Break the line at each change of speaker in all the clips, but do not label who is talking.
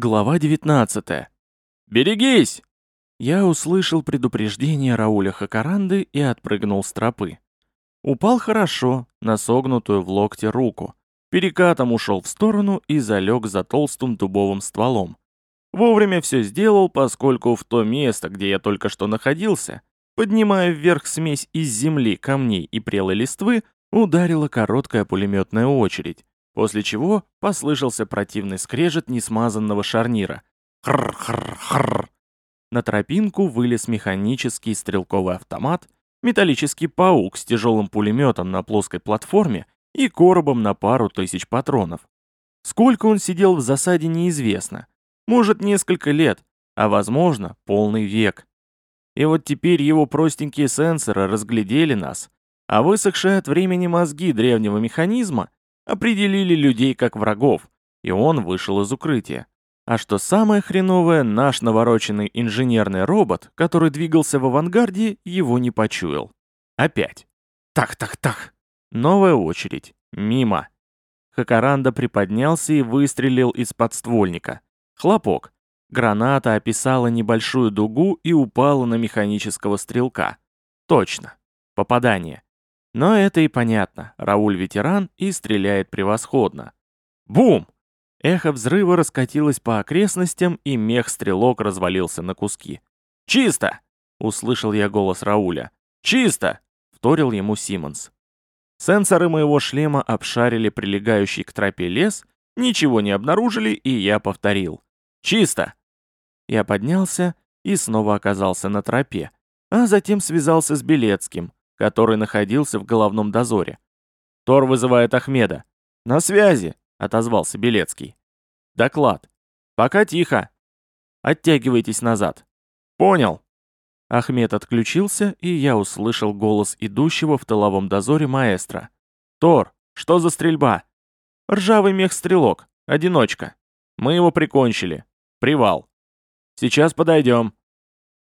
Глава 19. «Берегись!» Я услышал предупреждение Рауля Хакаранды и отпрыгнул с тропы. Упал хорошо, на согнутую в локте руку. Перекатом ушел в сторону и залег за толстым дубовым стволом. Вовремя все сделал, поскольку в то место, где я только что находился, поднимая вверх смесь из земли, камней и прелой листвы, ударила короткая пулеметная очередь, после чего послышался противный скрежет несмазанного шарнира. Хр-хр-хр. На тропинку вылез механический стрелковый автомат, металлический паук с тяжелым пулеметом на плоской платформе и коробом на пару тысяч патронов. Сколько он сидел в засаде неизвестно. Может, несколько лет, а возможно, полный век. И вот теперь его простенькие сенсоры разглядели нас, а высохшие от времени мозги древнего механизма определили людей как врагов, и он вышел из укрытия. А что самое хреновое, наш навороченный инженерный робот, который двигался в авангарде, его не почуял. Опять. Так-так-так. Новая очередь. Мимо. Хакаранда приподнялся и выстрелил из подствольника. Хлопок. Граната описала небольшую дугу и упала на механического стрелка. Точно. Попадание. Но это и понятно, Рауль ветеран и стреляет превосходно. Бум! Эхо взрыва раскатилось по окрестностям, и мех-стрелок развалился на куски. «Чисто!» — услышал я голос Рауля. «Чисто!» — вторил ему Симмонс. Сенсоры моего шлема обшарили прилегающий к тропе лес, ничего не обнаружили, и я повторил. «Чисто!» Я поднялся и снова оказался на тропе, а затем связался с Белецким, который находился в головном дозоре. «Тор вызывает Ахмеда». «На связи», — отозвался Белецкий. «Доклад. Пока тихо. Оттягивайтесь назад». «Понял». Ахмед отключился, и я услышал голос идущего в тыловом дозоре маэстро. «Тор, что за стрельба?» «Ржавый мех-стрелок. Одиночка. Мы его прикончили. Привал. Сейчас подойдем».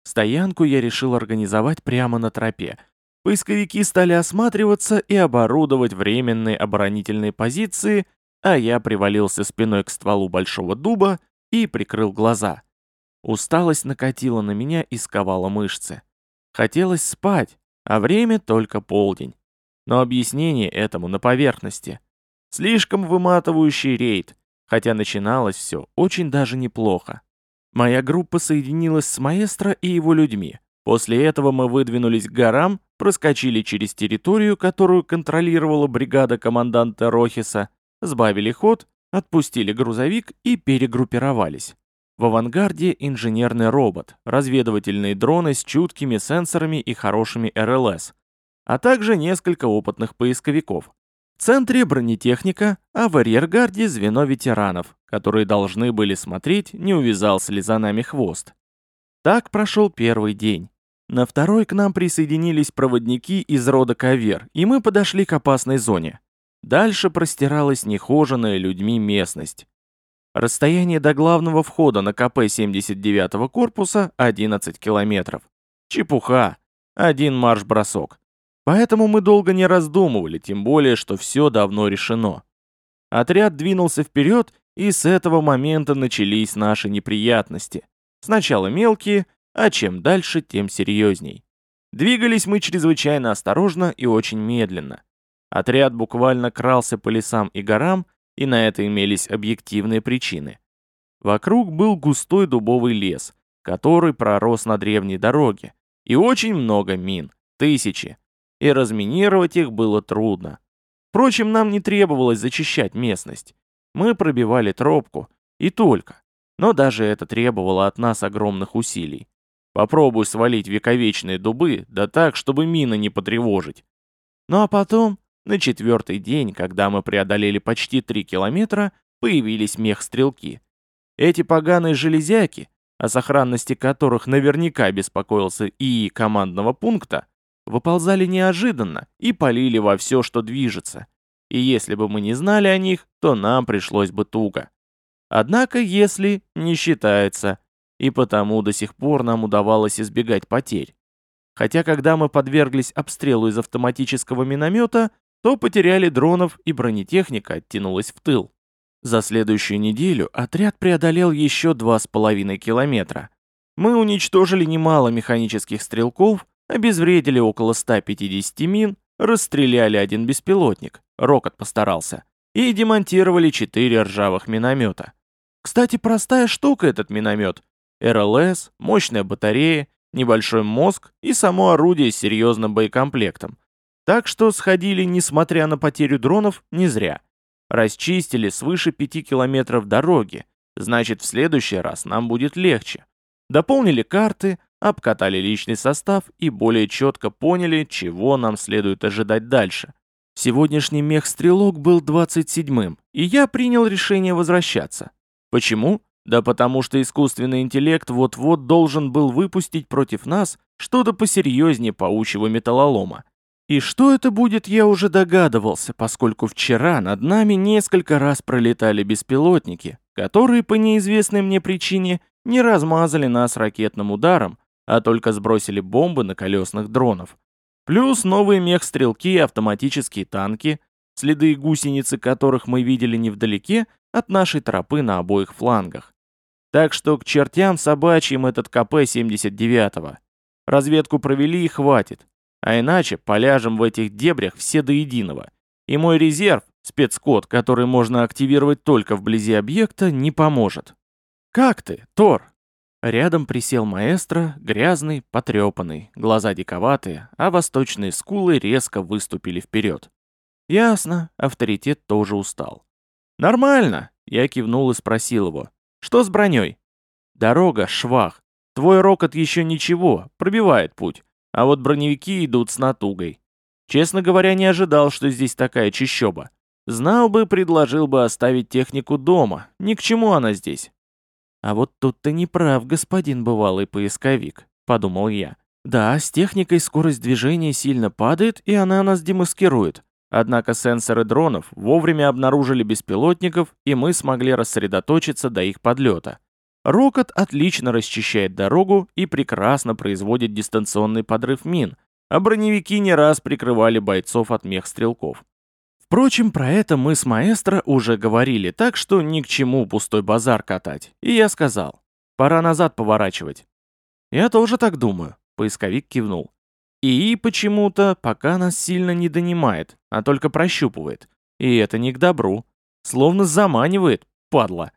Стоянку я решил организовать прямо на тропе, Поисковики стали осматриваться и оборудовать временные оборонительные позиции, а я привалился спиной к стволу большого дуба и прикрыл глаза. Усталость накатила на меня и сковала мышцы. Хотелось спать, а время только полдень. Но объяснение этому на поверхности. Слишком выматывающий рейд, хотя начиналось все очень даже неплохо. Моя группа соединилась с маэстро и его людьми. После этого мы выдвинулись к горам, проскочили через территорию, которую контролировала бригада команданта Рохиса, сбавили ход, отпустили грузовик и перегруппировались. В авангарде инженерный робот, разведывательные дроны с чуткими сенсорами и хорошими РЛС, а также несколько опытных поисковиков. В центре бронетехника, а в арьергарде звено ветеранов, которые должны были смотреть, не увязался ли за нами хвост. Так прошел первый день. На второй к нам присоединились проводники из рода Кавер, и мы подошли к опасной зоне. Дальше простиралась нехоженная людьми местность. Расстояние до главного входа на КП 79-го корпуса 11 километров. Чепуха. Один марш-бросок. Поэтому мы долго не раздумывали, тем более, что все давно решено. Отряд двинулся вперед, и с этого момента начались наши неприятности. Сначала мелкие, а чем дальше, тем серьезней. Двигались мы чрезвычайно осторожно и очень медленно. Отряд буквально крался по лесам и горам, и на это имелись объективные причины. Вокруг был густой дубовый лес, который пророс на древней дороге, и очень много мин, тысячи, и разминировать их было трудно. Впрочем, нам не требовалось зачищать местность. Мы пробивали тропку, и только, но даже это требовало от нас огромных усилий. Попробуй свалить вековечные дубы, да так, чтобы мина не потревожить. Ну а потом, на четвертый день, когда мы преодолели почти три километра, появились мех-стрелки. Эти поганые железяки, о сохранности которых наверняка беспокоился ИИ командного пункта, выползали неожиданно и полили во все, что движется. И если бы мы не знали о них, то нам пришлось бы туго. Однако если не считается, и потому до сих пор нам удавалось избегать потерь. Хотя когда мы подверглись обстрелу из автоматического миномета, то потеряли дронов и бронетехника оттянулась в тыл. За следующую неделю отряд преодолел еще два с половиной километра. Мы уничтожили немало механических стрелков, обезвредили около 150 мин, расстреляли один беспилотник, Рокот постарался, и демонтировали четыре ржавых миномета. Кстати, простая штука этот миномет. РЛС, мощная батарея, небольшой мозг и само орудие с серьезным боекомплектом. Так что сходили, несмотря на потерю дронов, не зря. Расчистили свыше пяти километров дороги, значит в следующий раз нам будет легче. Дополнили карты, обкатали личный состав и более четко поняли, чего нам следует ожидать дальше. Сегодняшний мех-стрелок был 27-м, и я принял решение возвращаться. Почему? Да потому что искусственный интеллект вот-вот должен был выпустить против нас что-то посерьезнее паучьего металлолома. И что это будет, я уже догадывался, поскольку вчера над нами несколько раз пролетали беспилотники, которые по неизвестной мне причине не размазали нас ракетным ударом, а только сбросили бомбы на колесных дронов. Плюс новые мех-стрелки и автоматические танки, следы гусеницы которых мы видели невдалеке от нашей тропы на обоих флангах. Так что к чертям собачьим этот КП-79. Разведку провели и хватит. А иначе поляжем в этих дебрях все до единого. И мой резерв, спецкод, который можно активировать только вблизи объекта, не поможет. «Как ты, Тор?» Рядом присел маэстро, грязный, потрепанный, глаза диковатые, а восточные скулы резко выступили вперед. Ясно, авторитет тоже устал. «Нормально!» — я кивнул и спросил его. «Что с броней?» «Дорога, швах. Твой рокот еще ничего, пробивает путь. А вот броневики идут с натугой. Честно говоря, не ожидал, что здесь такая чищоба. Знал бы, предложил бы оставить технику дома. Ни к чему она здесь. А вот тут ты не прав, господин бывалый поисковик, подумал я. Да, с техникой скорость движения сильно падает, и она нас демаскирует. Однако сенсоры дронов вовремя обнаружили беспилотников, и мы смогли рассредоточиться до их подлета. Рокот отлично расчищает дорогу и прекрасно производит дистанционный подрыв мин, а броневики не раз прикрывали бойцов от мех-стрелков. Впрочем, про это мы с маэстро уже говорили, так что ни к чему пустой базар катать. И я сказал, пора назад поворачивать. Я тоже так думаю, поисковик кивнул. ИИ почему-то пока нас сильно не донимает, а только прощупывает. И это не к добру. Словно заманивает, падла.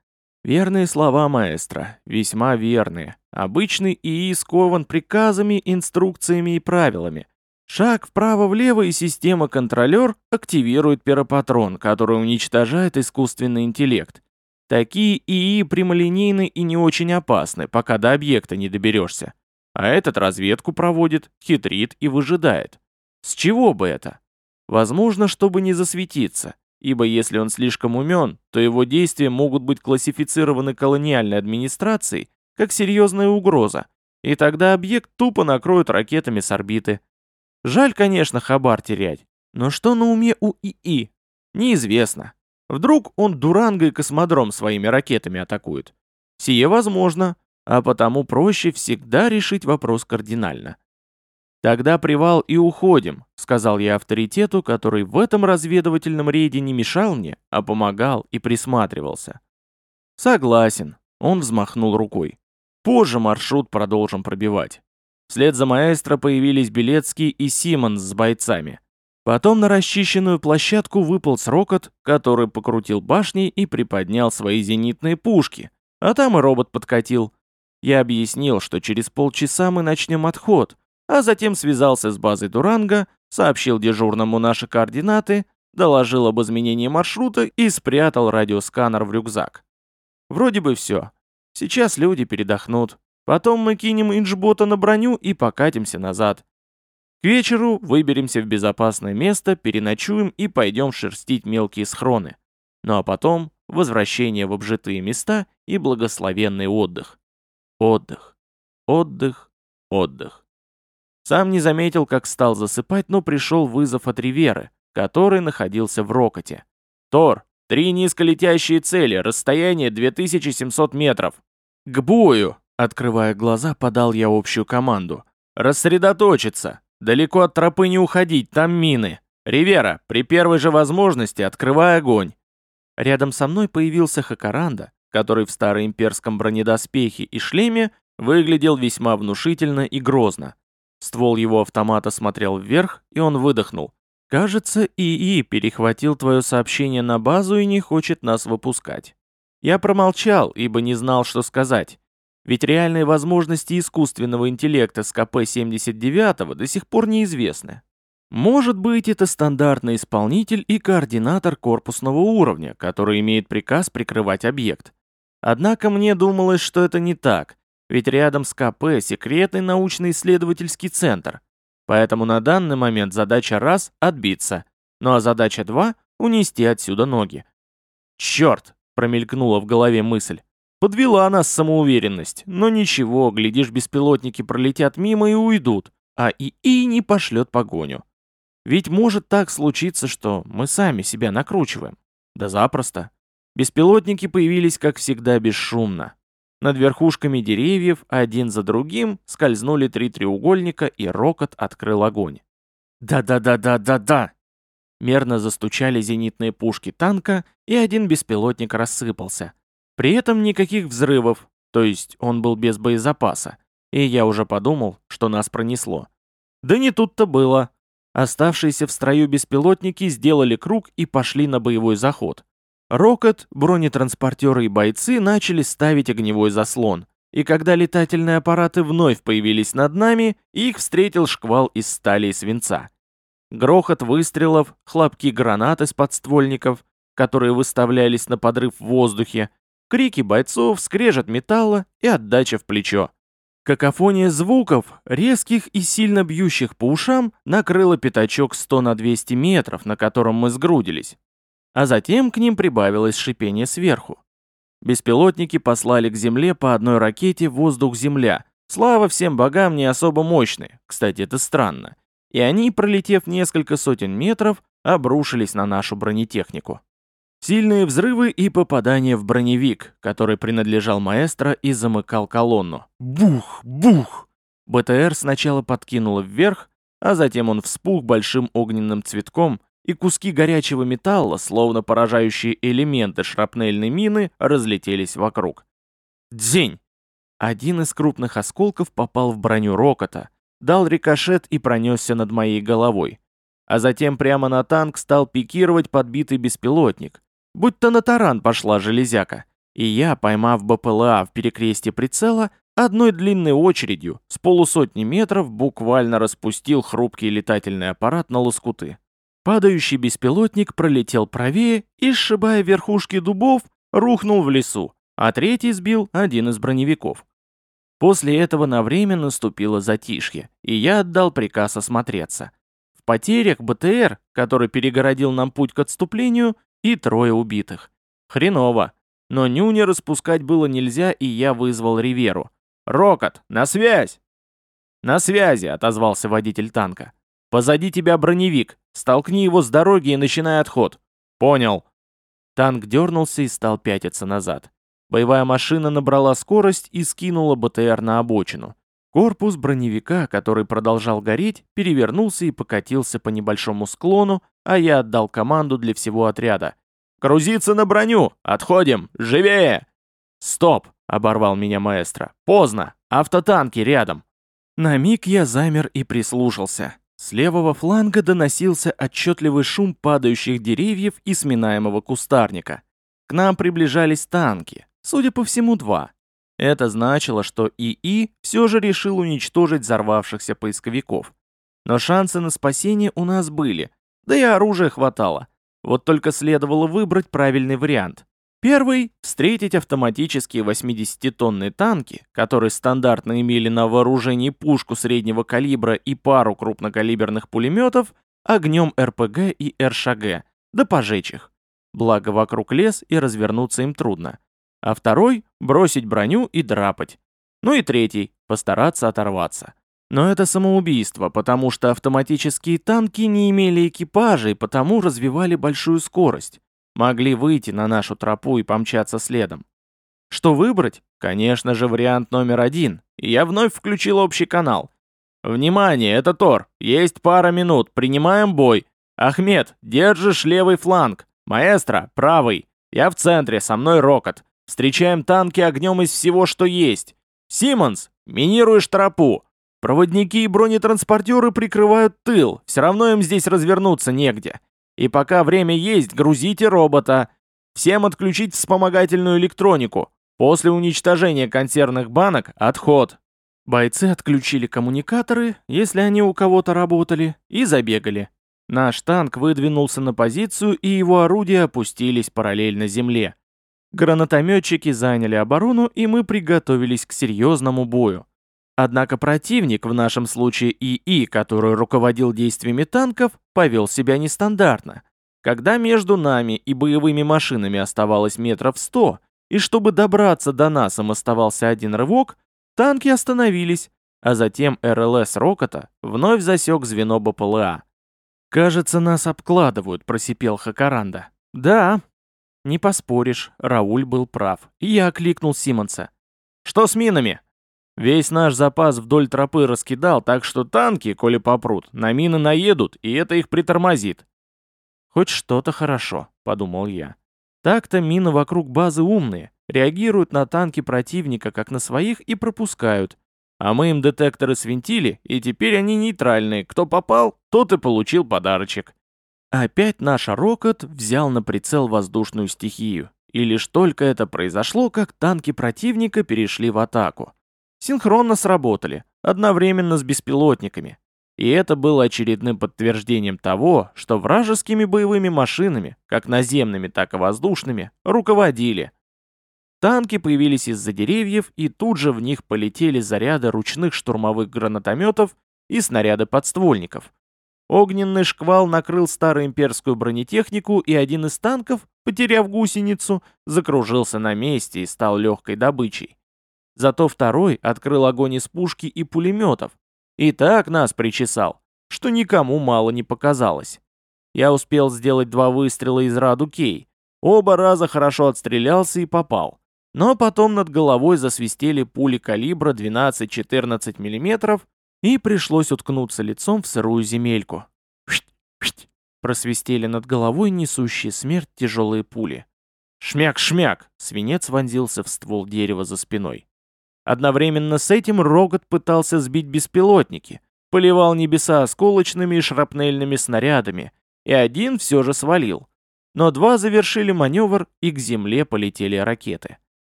Верные слова маэстро, весьма верные. Обычный ИИ скован приказами, инструкциями и правилами. Шаг вправо-влево и система-контролер активирует перопатрон, который уничтожает искусственный интеллект. Такие ИИ прямолинейны и не очень опасны, пока до объекта не доберешься. А этот разведку проводит, хитрит и выжидает. С чего бы это? Возможно, чтобы не засветиться ибо если он слишком умен, то его действия могут быть классифицированы колониальной администрацией как серьезная угроза, и тогда объект тупо накроют ракетами с орбиты. Жаль, конечно, хабар терять, но что на уме у ИИ? Неизвестно. Вдруг он Дуранго и космодром своими ракетами атакует. Сие возможно, а потому проще всегда решить вопрос кардинально. «Тогда привал и уходим», — сказал я авторитету, который в этом разведывательном рейде не мешал мне, а помогал и присматривался. «Согласен», — он взмахнул рукой. «Позже маршрут продолжим пробивать». Вслед за маэстро появились Белецкий и Симонс с бойцами. Потом на расчищенную площадку выполз рокот, который покрутил башни и приподнял свои зенитные пушки, а там и робот подкатил. Я объяснил, что через полчаса мы начнем отход, а затем связался с базой Дуранга, сообщил дежурному наши координаты, доложил об изменении маршрута и спрятал радиосканер в рюкзак. Вроде бы все. Сейчас люди передохнут. Потом мы кинем инжбота на броню и покатимся назад. К вечеру выберемся в безопасное место, переночуем и пойдем шерстить мелкие схроны. Ну а потом возвращение в обжитые места и благословенный отдых. Отдых. Отдых. Отдых. Сам не заметил, как стал засыпать, но пришел вызов от Риверы, который находился в Рокоте. «Тор, три низколетящие цели, расстояние 2700 метров». «К бою!» — открывая глаза, подал я общую команду. «Рассредоточиться! Далеко от тропы не уходить, там мины! Ривера, при первой же возможности открывай огонь!» Рядом со мной появился Хакаранда, который в староимперском бронедоспехе и шлеме выглядел весьма внушительно и грозно. Ствол его автомата смотрел вверх, и он выдохнул. «Кажется, ИИ перехватил твое сообщение на базу и не хочет нас выпускать». Я промолчал, ибо не знал, что сказать. Ведь реальные возможности искусственного интеллекта с КП-79 до сих пор неизвестны. Может быть, это стандартный исполнитель и координатор корпусного уровня, который имеет приказ прикрывать объект. Однако мне думалось, что это не так, ведь рядом с КП секретный научно-исследовательский центр. Поэтому на данный момент задача раз — отбиться, ну а задача два — унести отсюда ноги. «Черт!» — промелькнула в голове мысль. Подвела нас самоуверенность, но ничего, глядишь, беспилотники пролетят мимо и уйдут, а ИИ не пошлет погоню. Ведь может так случиться, что мы сами себя накручиваем. Да запросто. Беспилотники появились, как всегда, бесшумно. Над верхушками деревьев один за другим скользнули три треугольника, и рокот открыл огонь. «Да-да-да-да-да-да!» Мерно застучали зенитные пушки танка, и один беспилотник рассыпался. При этом никаких взрывов, то есть он был без боезапаса, и я уже подумал, что нас пронесло. Да не тут-то было. Оставшиеся в строю беспилотники сделали круг и пошли на боевой заход. Рокот, бронетранспортеры и бойцы начали ставить огневой заслон, и когда летательные аппараты вновь появились над нами, их встретил шквал из стали и свинца. Грохот выстрелов, хлопки гранат из подствольников, которые выставлялись на подрыв в воздухе, крики бойцов, скрежет металла и отдача в плечо. Какофония звуков, резких и сильно бьющих по ушам, накрыла пятачок 100 на 200 метров, на котором мы сгрудились. А затем к ним прибавилось шипение сверху. Беспилотники послали к Земле по одной ракете воздух-Земля. Слава всем богам не особо мощные, кстати, это странно. И они, пролетев несколько сотен метров, обрушились на нашу бронетехнику. Сильные взрывы и попадания в броневик, который принадлежал маэстро и замыкал колонну. Бух! Бух! БТР сначала подкинуло вверх, а затем он вспух большим огненным цветком, и куски горячего металла, словно поражающие элементы шрапнельной мины, разлетелись вокруг. Дзень! Один из крупных осколков попал в броню рокота, дал рикошет и пронесся над моей головой. А затем прямо на танк стал пикировать подбитый беспилотник, Будь-то на таран пошла железяка. И я, поймав БПЛА в перекрестье прицела, одной длинной очередью с полусотни метров буквально распустил хрупкий летательный аппарат на лоскуты. Падающий беспилотник пролетел правее и, сшибая верхушки дубов, рухнул в лесу, а третий сбил один из броневиков. После этого на время наступило затишье, и я отдал приказ осмотреться. В потерях БТР, который перегородил нам путь к отступлению, и трое убитых. Хреново. Но нюни распускать было нельзя, и я вызвал Риверу. «Рокот, на связь!» «На связи», — отозвался водитель танка. «Позади тебя броневик. Столкни его с дороги и начинай отход». «Понял». Танк дернулся и стал пятиться назад. Боевая машина набрала скорость и скинула БТР на обочину. Корпус броневика, который продолжал гореть, перевернулся и покатился по небольшому склону, а я отдал команду для всего отряда. «Грузиться на броню! Отходим! Живее!» «Стоп!» — оборвал меня маэстро. «Поздно! Автотанки рядом!» На миг я замер и прислушался. С левого фланга доносился отчетливый шум падающих деревьев и сминаемого кустарника. К нам приближались танки, судя по всему, два. Это значило, что ИИ все же решил уничтожить взорвавшихся поисковиков. Но шансы на спасение у нас были, да и оружия хватало. Вот только следовало выбрать правильный вариант. Первый — встретить автоматические 80-тонные танки, которые стандартно имели на вооружении пушку среднего калибра и пару крупнокалиберных пулеметов, огнем РПГ и РШГ, да пожечь их. Благо вокруг лес и развернуться им трудно а второй — бросить броню и драпать. Ну и третий — постараться оторваться. Но это самоубийство, потому что автоматические танки не имели экипажей, потому развивали большую скорость. Могли выйти на нашу тропу и помчаться следом. Что выбрать? Конечно же, вариант номер один. И я вновь включил общий канал. «Внимание, это Тор. Есть пара минут. Принимаем бой. Ахмед, держишь левый фланг. Маэстро, правый. Я в центре, со мной Рокот. Встречаем танки огнем из всего, что есть. Симмонс, минируешь тропу. Проводники и бронетранспортеры прикрывают тыл. Все равно им здесь развернуться негде. И пока время есть, грузите робота. Всем отключить вспомогательную электронику. После уничтожения консервных банок – отход. Бойцы отключили коммуникаторы, если они у кого-то работали, и забегали. Наш танк выдвинулся на позицию, и его орудия опустились параллельно земле. Гранатометчики заняли оборону, и мы приготовились к серьезному бою. Однако противник, в нашем случае ИИ, который руководил действиями танков, повел себя нестандартно. Когда между нами и боевыми машинами оставалось метров сто, и чтобы добраться до нас им оставался один рывок, танки остановились, а затем РЛС Рокота вновь засек звено БПЛА. «Кажется, нас обкладывают», — просипел Хакаранда. «Да». «Не поспоришь, Рауль был прав. Я окликнул Симонса. «Что с минами?» «Весь наш запас вдоль тропы раскидал, так что танки, коли попрут, на мины наедут, и это их притормозит». «Хоть что-то хорошо», — подумал я. Так-то мины вокруг базы умные, реагируют на танки противника как на своих и пропускают. А мы им детекторы свинтили, и теперь они нейтральные. Кто попал, тот и получил подарочек. Опять наш Рокот взял на прицел воздушную стихию. И лишь только это произошло, как танки противника перешли в атаку. Синхронно сработали, одновременно с беспилотниками. И это было очередным подтверждением того, что вражескими боевыми машинами, как наземными, так и воздушными, руководили. Танки появились из-за деревьев, и тут же в них полетели заряды ручных штурмовых гранатометов и снаряды подствольников. Огненный шквал накрыл староимперскую бронетехнику, и один из танков, потеряв гусеницу, закружился на месте и стал легкой добычей. Зато второй открыл огонь из пушки и пулеметов, и так нас причесал, что никому мало не показалось. Я успел сделать два выстрела из раду Кей. Оба раза хорошо отстрелялся и попал. Но потом над головой засвистели пули калибра 12-14 мм, и пришлось уткнуться лицом в сырую земельку. Шт-шт, просвистели над головой несущие смерть тяжелые пули. Шмяк-шмяк! Свинец вонзился в ствол дерева за спиной. Одновременно с этим Рогот пытался сбить беспилотники, поливал небеса осколочными и шрапнельными снарядами, и один все же свалил. Но два завершили маневр, и к земле полетели ракеты.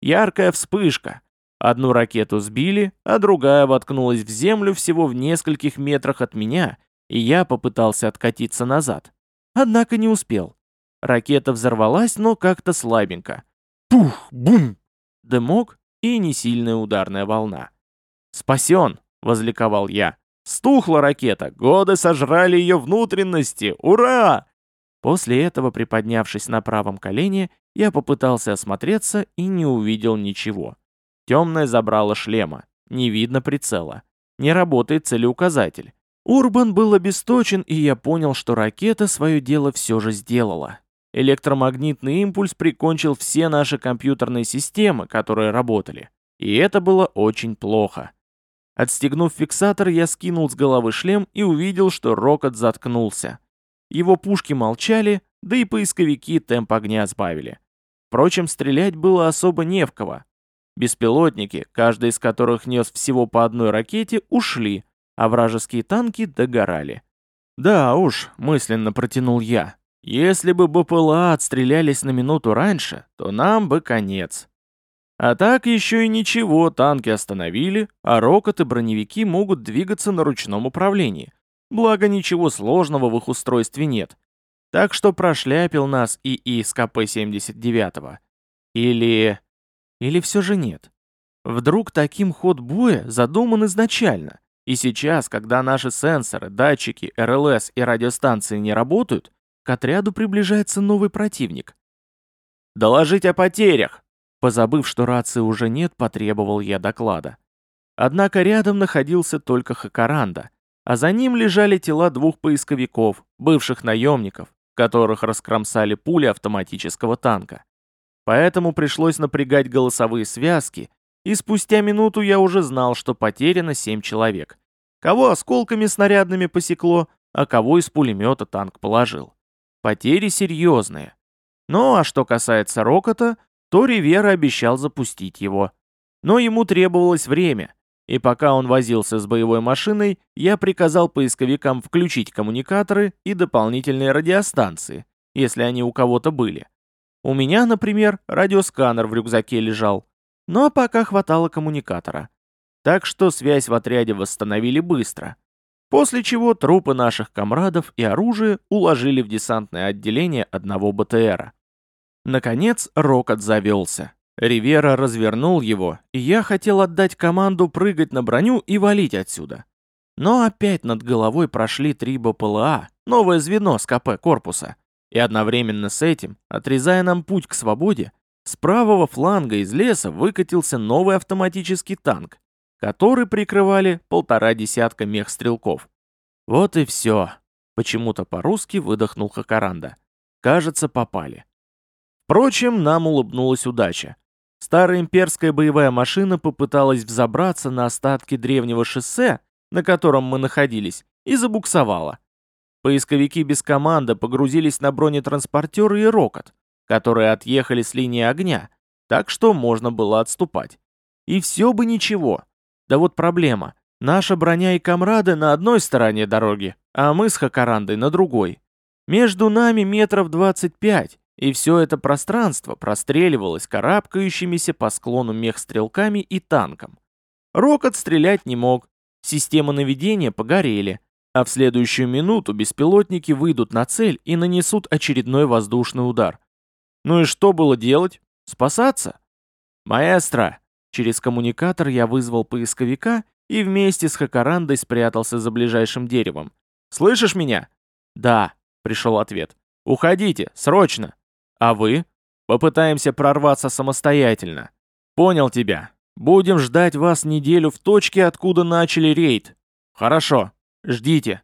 Яркая вспышка. Одну ракету сбили, а другая воткнулась в землю всего в нескольких метрах от меня, и я попытался откатиться назад. Однако не успел. Ракета взорвалась, но как-то слабенько. Пух, бум! Дымок, и несильная ударная волна. «Спасен!» — возликовал я. «Стухла ракета! Годы сожрали ее внутренности! Ура!» После этого, приподнявшись на правом колене, я попытался осмотреться и не увидел ничего. Темное забрало шлема, не видно прицела. Не работает целеуказатель. Урбан был обесточен, и я понял, что ракета свое дело все же сделала. Электромагнитный импульс прикончил все наши компьютерные системы, которые работали. И это было очень плохо. Отстегнув фиксатор, я скинул с головы шлем и увидел, что рокот заткнулся. Его пушки молчали, да и поисковики темп огня сбавили. Впрочем, стрелять было особо не в кого. Беспилотники, каждый из которых нес всего по одной ракете, ушли, а вражеские танки догорали. «Да уж», — мысленно протянул я, если бы БПЛА отстрелялись на минуту раньше, то нам бы конец. А так еще и ничего, танки остановили, а рокот и броневики могут двигаться на ручном управлении. Благо ничего сложного в их устройстве нет. Так что прошляпил нас ИИ с КП-79. Или... Или все же нет. Вдруг таким ход боя задуман изначально, и сейчас, когда наши сенсоры, датчики, РЛС и радиостанции не работают, к отряду приближается новый противник. «Доложить о потерях!» Позабыв, что рации уже нет, потребовал я доклада. Однако рядом находился только Хакаранда, а за ним лежали тела двух поисковиков, бывших наемников, которых раскромсали пули автоматического танка. Поэтому пришлось напрягать голосовые связки, и спустя минуту я уже знал, что потеряно семь человек. Кого осколками снарядными посекло, а кого из пулемета танк положил. Потери серьезные. Ну а что касается Рокота, то Ривера обещал запустить его. Но ему требовалось время, и пока он возился с боевой машиной, я приказал поисковикам включить коммуникаторы и дополнительные радиостанции, если они у кого-то были. У меня, например, радиосканер в рюкзаке лежал, но пока хватало коммуникатора. Так что связь в отряде восстановили быстро. После чего трупы наших комрадов и оружие уложили в десантное отделение одного БТРа. Наконец Рокот завелся. Ривера развернул его, и я хотел отдать команду прыгать на броню и валить отсюда. Но опять над головой прошли три БПЛА, новое звено с КП корпуса. И одновременно с этим, отрезая нам путь к свободе, с правого фланга из леса выкатился новый автоматический танк, который прикрывали полтора десятка мех-стрелков. Вот и все. Почему-то по-русски выдохнул Хакаранда. Кажется, попали. Впрочем, нам улыбнулась удача. Старая имперская боевая машина попыталась взобраться на остатки древнего шоссе, на котором мы находились, и забуксовала. Поисковики без команды погрузились на бронетранспортеры и рокот, которые отъехали с линии огня, так что можно было отступать. И все бы ничего. Да вот проблема. Наша броня и комрады на одной стороне дороги, а мы с Хакарандой на другой. Между нами метров 25, и все это пространство простреливалось карабкающимися по склону мех-стрелками и танком. Рокот стрелять не мог, системы наведения погорели, а в следующую минуту беспилотники выйдут на цель и нанесут очередной воздушный удар. Ну и что было делать? Спасаться? Маэстро! Через коммуникатор я вызвал поисковика и вместе с Хакарандой спрятался за ближайшим деревом. «Слышишь меня?» «Да», — пришел ответ. «Уходите, срочно!» А вы? Попытаемся прорваться самостоятельно. Понял тебя. Будем ждать вас неделю в точке, откуда начали рейд. Хорошо. Ждите.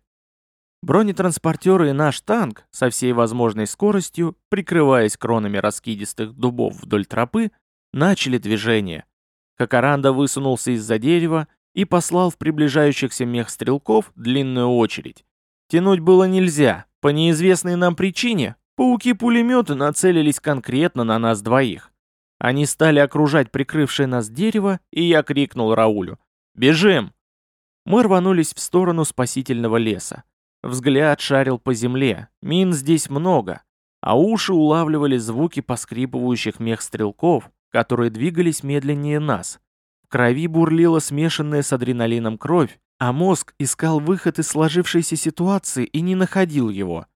Бронетранспортеры и наш танк, со всей возможной скоростью, прикрываясь кронами раскидистых дубов вдоль тропы, начали движение. Кокоранда высунулся из-за дерева и послал в приближающихся мех стрелков длинную очередь. Тянуть было нельзя, по неизвестной нам причине Пауки-пулеметы нацелились конкретно на нас двоих. Они стали окружать прикрывшее нас дерево, и я крикнул Раулю «Бежим!». Мы рванулись в сторону спасительного леса. Взгляд шарил по земле, мин здесь много, а уши улавливали звуки поскрипывающих мех стрелков, которые двигались медленнее нас. В крови бурлила смешанная с адреналином кровь, а мозг искал выход из сложившейся ситуации и не находил его.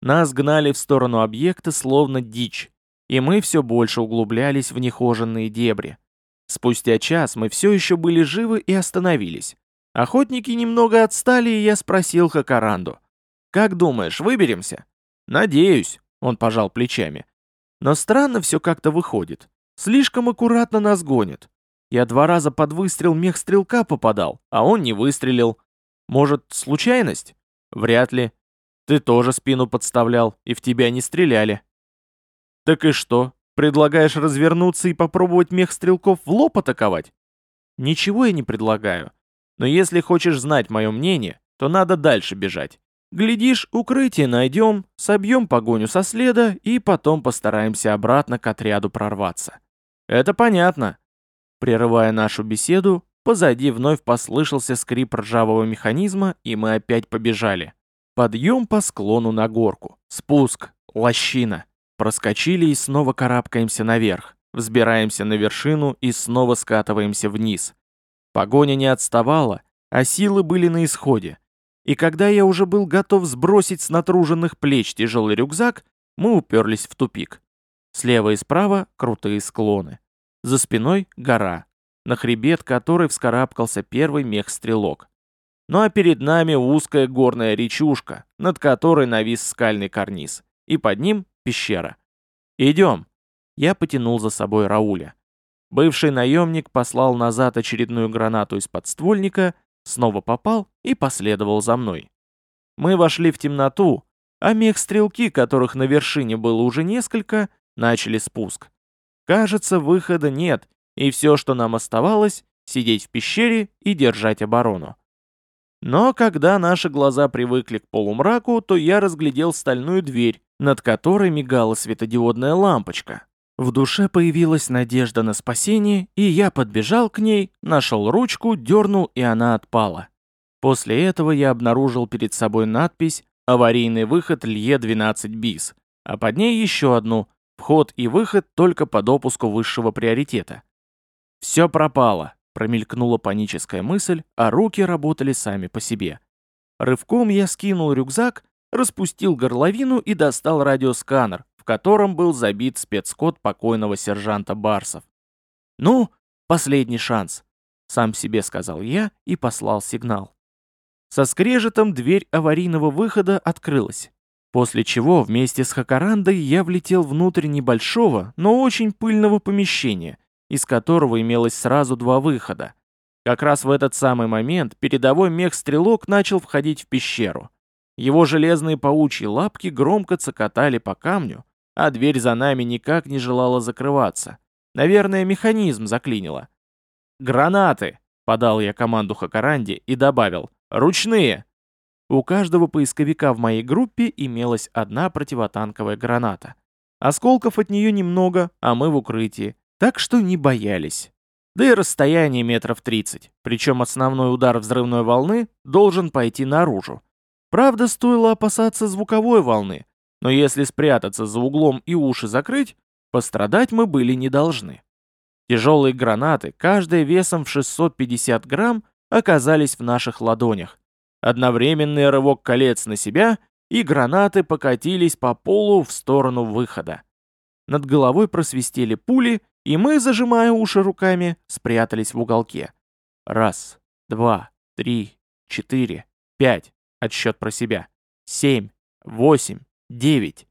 Нас гнали в сторону объекта словно дичь, и мы все больше углублялись в нехоженные дебри. Спустя час мы все еще были живы и остановились. Охотники немного отстали, и я спросил Хакаранду. «Как думаешь, выберемся?» «Надеюсь», — он пожал плечами. «Но странно все как-то выходит. Слишком аккуратно нас гонят. Я два раза под выстрел мех стрелка попадал, а он не выстрелил. Может, случайность? Вряд ли. Ты тоже спину подставлял, и в тебя не стреляли. Так и что, предлагаешь развернуться и попробовать мех стрелков в лоб атаковать? Ничего я не предлагаю. Но если хочешь знать мое мнение, то надо дальше бежать. Глядишь, укрытие найдем, собьем погоню со следа и потом постараемся обратно к отряду прорваться. Это понятно. Прерывая нашу беседу, позади вновь послышался скрип ржавого механизма, и мы опять побежали. Подъем по склону на горку. Спуск. Лощина. Проскочили и снова карабкаемся наверх. Взбираемся на вершину и снова скатываемся вниз. Погоня не отставала, а силы были на исходе. И когда я уже был готов сбросить с натруженных плеч тяжелый рюкзак, мы уперлись в тупик. Слева и справа крутые склоны. За спиной гора, на хребет которой вскарабкался первый мех-стрелок. Ну а перед нами узкая горная речушка, над которой навис скальный карниз, и под ним пещера. «Идем!» Я потянул за собой Рауля. Бывший наемник послал назад очередную гранату из подствольника, снова попал и последовал за мной. Мы вошли в темноту, а мех-стрелки, которых на вершине было уже несколько, начали спуск. Кажется, выхода нет, и все, что нам оставалось, сидеть в пещере и держать оборону. Но когда наши глаза привыкли к полумраку, то я разглядел стальную дверь, над которой мигала светодиодная лампочка. В душе появилась надежда на спасение, и я подбежал к ней, нашел ручку, дернул, и она отпала. После этого я обнаружил перед собой надпись «Аварийный выход Лье-12 БИС», а под ней еще одну «Вход и выход только по допуску высшего приоритета». Все пропало, промелькнула паническая мысль, а руки работали сами по себе. Рывком я скинул рюкзак, распустил горловину и достал радиосканер, в котором был забит спецкод покойного сержанта Барсов. «Ну, последний шанс», — сам себе сказал я и послал сигнал. Со скрежетом дверь аварийного выхода открылась, после чего вместе с Хакарандой я влетел внутрь небольшого, но очень пыльного помещения, из которого имелось сразу два выхода. Как раз в этот самый момент передовой мех-стрелок начал входить в пещеру. Его железные паучьи лапки громко цокотали по камню, а дверь за нами никак не желала закрываться. Наверное, механизм заклинило. «Гранаты!» — подал я команду Хакаранде и добавил. Ручные. У каждого поисковика в моей группе имелась одна противотанковая граната. Осколков от нее немного, а мы в укрытии, так что не боялись. Да и расстояние метров 30, причем основной удар взрывной волны должен пойти наружу. Правда, стоило опасаться звуковой волны, но если спрятаться за углом и уши закрыть, пострадать мы были не должны. Тяжелые гранаты, каждая весом в 650 грамм, оказались в наших ладонях. Одновременный рывок колец на себя, и гранаты покатились по полу в сторону выхода. Над головой просвистели пули, и мы, зажимая уши руками, спрятались в уголке. Раз, два, три, четыре, пять. Отсчет про себя. Семь, восемь, девять.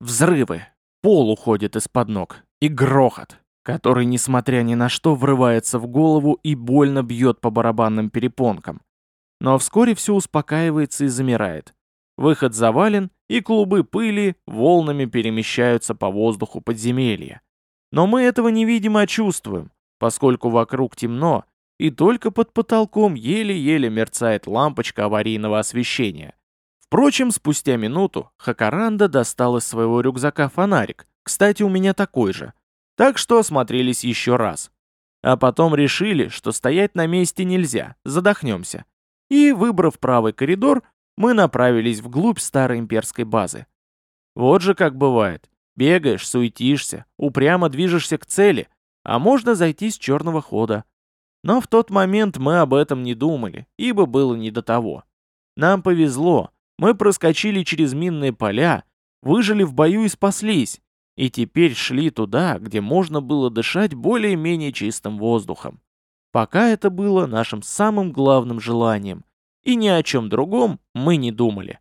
Взрывы. Пол уходит из-под ног. И грохот который, несмотря ни на что, врывается в голову и больно бьет по барабанным перепонкам. Но вскоре все успокаивается и замирает. Выход завален, и клубы пыли волнами перемещаются по воздуху подземелья. Но мы этого не видим, а чувствуем, поскольку вокруг темно, и только под потолком еле-еле мерцает лампочка аварийного освещения. Впрочем, спустя минуту Хакаранда достал из своего рюкзака фонарик, кстати, у меня такой же, так что осмотрелись еще раз. А потом решили, что стоять на месте нельзя, задохнемся. И, выбрав правый коридор, мы направились вглубь старой имперской базы. Вот же как бывает. Бегаешь, суетишься, упрямо движешься к цели, а можно зайти с черного хода. Но в тот момент мы об этом не думали, ибо было не до того. Нам повезло, мы проскочили через минные поля, выжили в бою и спаслись, и теперь шли туда, где можно было дышать более-менее чистым воздухом. Пока это было нашим самым главным желанием, и ни о чем другом мы не думали.